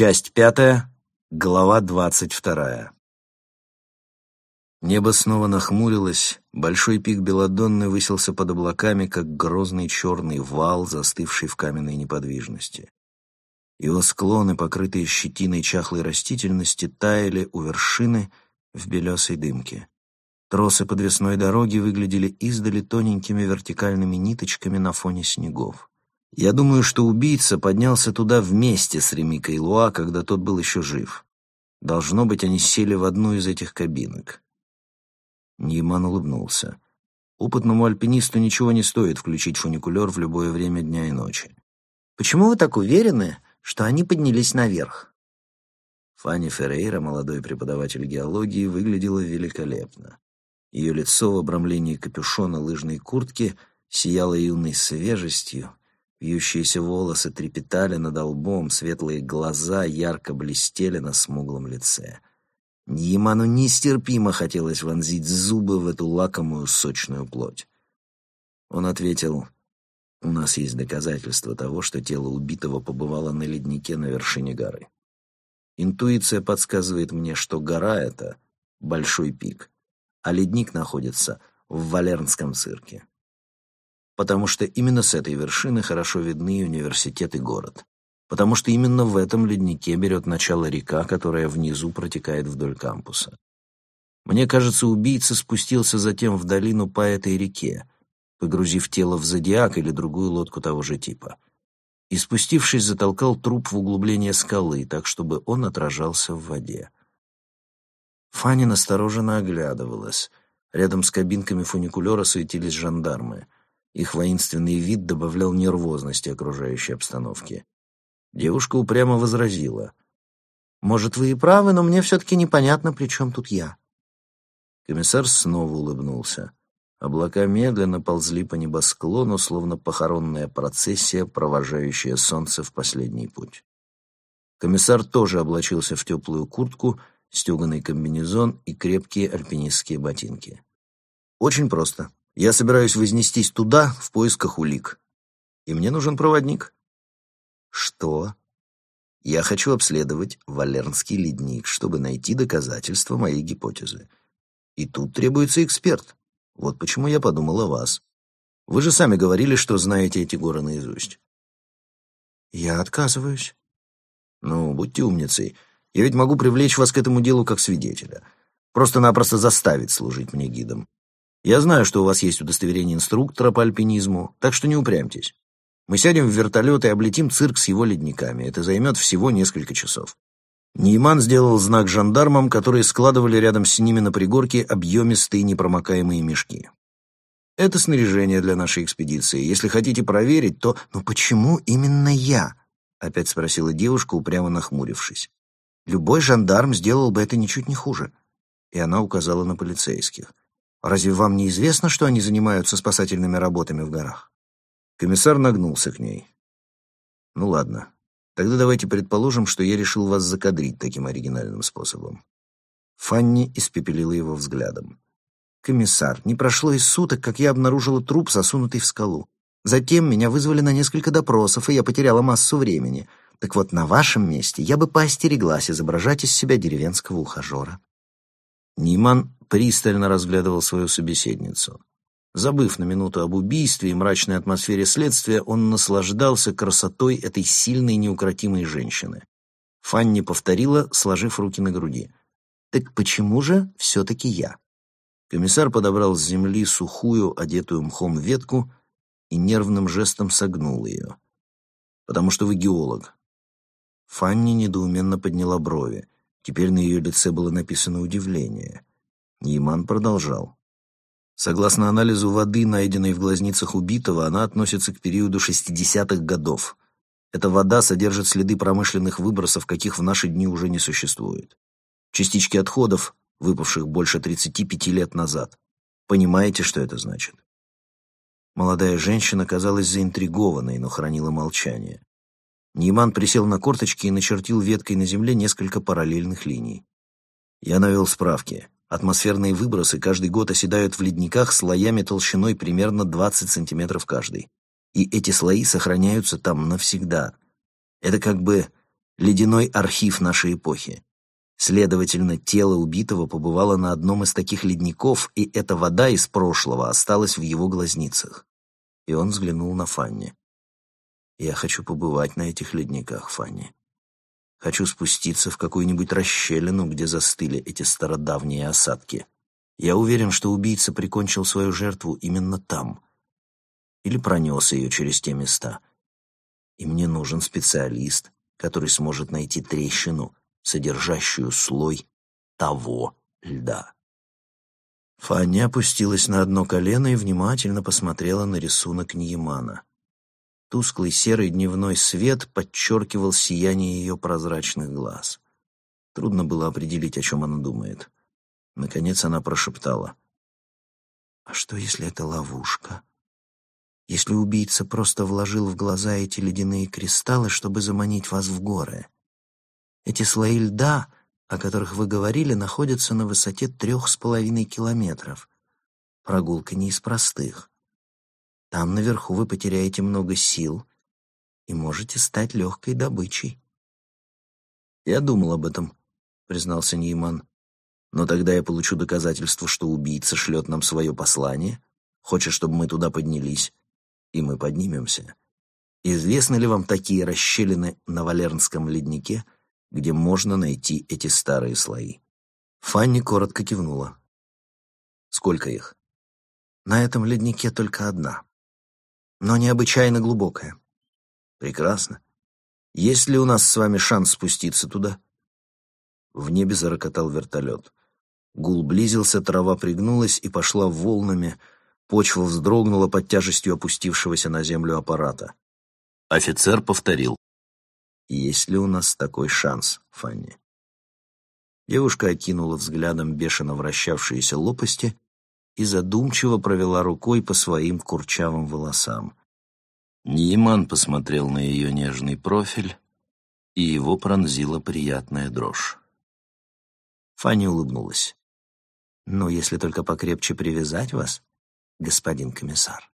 Часть пятая, глава двадцать вторая. Небо снова нахмурилось, большой пик Беладонны высился под облаками, как грозный черный вал, застывший в каменной неподвижности. Его склоны, покрытые щетиной чахлой растительности, таяли у вершины в белесой дымке. Тросы подвесной дороги выглядели издали тоненькими вертикальными ниточками на фоне снегов. Я думаю, что убийца поднялся туда вместе с Ремикой Луа, когда тот был еще жив. Должно быть, они сели в одну из этих кабинок. Нейман улыбнулся. Опытному альпинисту ничего не стоит включить фуникулер в любое время дня и ночи. «Почему вы так уверены, что они поднялись наверх?» Фанни Феррейра, молодой преподаватель геологии, выглядела великолепно. Ее лицо в обрамлении капюшона лыжной куртки сияло юной свежестью, Вьющиеся волосы трепетали над лбом, светлые глаза ярко блестели на смуглом лице. Ньяману нестерпимо хотелось вонзить зубы в эту лакомую сочную плоть. Он ответил, «У нас есть доказательства того, что тело убитого побывало на леднике на вершине горы. Интуиция подсказывает мне, что гора — это большой пик, а ледник находится в Валернском цирке потому что именно с этой вершины хорошо видны университет и город, потому что именно в этом леднике берет начало река, которая внизу протекает вдоль кампуса. Мне кажется, убийца спустился затем в долину по этой реке, погрузив тело в зодиак или другую лодку того же типа. И спустившись, затолкал труп в углубление скалы, так чтобы он отражался в воде. Фанни настороженно оглядывалась. Рядом с кабинками фуникулера суетились жандармы — их воинственный вид добавлял нервозности окружающей обстановке. Девушка упрямо возразила. «Может, вы и правы, но мне все-таки непонятно, при чем тут я». Комиссар снова улыбнулся. Облака медленно ползли по небосклону, словно похоронная процессия, провожающая солнце в последний путь. Комиссар тоже облачился в теплую куртку, стеганый комбинезон и крепкие альпинистские ботинки. «Очень просто. Я собираюсь вознестись туда в поисках улик. И мне нужен проводник. Что? Я хочу обследовать Валернский ледник, чтобы найти доказательства моей гипотезы. И тут требуется эксперт. Вот почему я подумал о вас. Вы же сами говорили, что знаете эти горы наизусть. Я отказываюсь. Ну, будьте умницей. Я ведь могу привлечь вас к этому делу как свидетеля. Просто-напросто заставить служить мне гидом. Я знаю, что у вас есть удостоверение инструктора по альпинизму, так что не упрямьтесь. Мы сядем в вертолет и облетим цирк с его ледниками. Это займет всего несколько часов». Нейман сделал знак жандармам, которые складывали рядом с ними на пригорке объемистые непромокаемые мешки. «Это снаряжение для нашей экспедиции. Если хотите проверить, то...» «Но почему именно я?» — опять спросила девушка, упрямо нахмурившись. «Любой жандарм сделал бы это ничуть не хуже». И она указала на полицейских. Разве вам не известно, что они занимаются спасательными работами в горах?» Комиссар нагнулся к ней. «Ну ладно, тогда давайте предположим, что я решил вас закадрить таким оригинальным способом». Фанни испепелила его взглядом. «Комиссар, не прошло и суток, как я обнаружила труп, засунутый в скалу. Затем меня вызвали на несколько допросов, и я потеряла массу времени. Так вот, на вашем месте я бы поостереглась изображать из себя деревенского ухажера». Ниман пристально разглядывал свою собеседницу. Забыв на минуту об убийстве и мрачной атмосфере следствия, он наслаждался красотой этой сильной неукротимой женщины. Фанни повторила, сложив руки на груди. «Так почему же все-таки я?» Комиссар подобрал с земли сухую, одетую мхом ветку и нервным жестом согнул ее. «Потому что вы геолог». Фанни недоуменно подняла брови. Теперь на ее лице было написано удивление. Нейман продолжал. Согласно анализу воды, найденной в глазницах убитого, она относится к периоду 60-х годов. Эта вода содержит следы промышленных выбросов, каких в наши дни уже не существует. Частички отходов, выпавших больше 35 лет назад. Понимаете, что это значит? Молодая женщина казалась заинтригованной, но хранила молчание. Нейман присел на корточки и начертил веткой на земле несколько параллельных линий. Я навел справки. Атмосферные выбросы каждый год оседают в ледниках слоями толщиной примерно 20 сантиметров каждый. И эти слои сохраняются там навсегда. Это как бы ледяной архив нашей эпохи. Следовательно, тело убитого побывало на одном из таких ледников, и эта вода из прошлого осталась в его глазницах. И он взглянул на Фанни. «Я хочу побывать на этих ледниках, Фанни. Хочу спуститься в какую-нибудь расщелину, где застыли эти стародавние осадки. Я уверен, что убийца прикончил свою жертву именно там. Или пронес ее через те места. И мне нужен специалист, который сможет найти трещину, содержащую слой того льда. Фанни опустилась на одно колено и внимательно посмотрела на рисунок Ньямана. Тусклый серый дневной свет подчеркивал сияние ее прозрачных глаз. Трудно было определить, о чем она думает. Наконец она прошептала. «А что, если это ловушка? Если убийца просто вложил в глаза эти ледяные кристаллы, чтобы заманить вас в горы? Эти слои льда, о которых вы говорили, находятся на высоте трех с половиной километров. Прогулка не из простых. Там наверху вы потеряете много сил и можете стать легкой добычей. «Я думал об этом», — признался Нейман. «Но тогда я получу доказательство, что убийца шлет нам свое послание, хочет, чтобы мы туда поднялись, и мы поднимемся. Известны ли вам такие расщелины на Валернском леднике, где можно найти эти старые слои?» Фанни коротко кивнула. «Сколько их?» «На этом леднике только одна», но необычайно глубокая. Прекрасно. Есть ли у нас с вами шанс спуститься туда? В небе зарокотал вертолет. Гул близился, трава пригнулась и пошла волнами, почва вздрогнула под тяжестью опустившегося на землю аппарата. Офицер повторил. «Есть ли у нас такой шанс, Фанни?» Девушка окинула взглядом бешено вращавшиеся лопасти и задумчиво провела рукой по своим курчавым волосам. Ниеман посмотрел на ее нежный профиль, и его пронзила приятная дрожь. Фанни улыбнулась. «Ну, если только покрепче привязать вас, господин комиссар».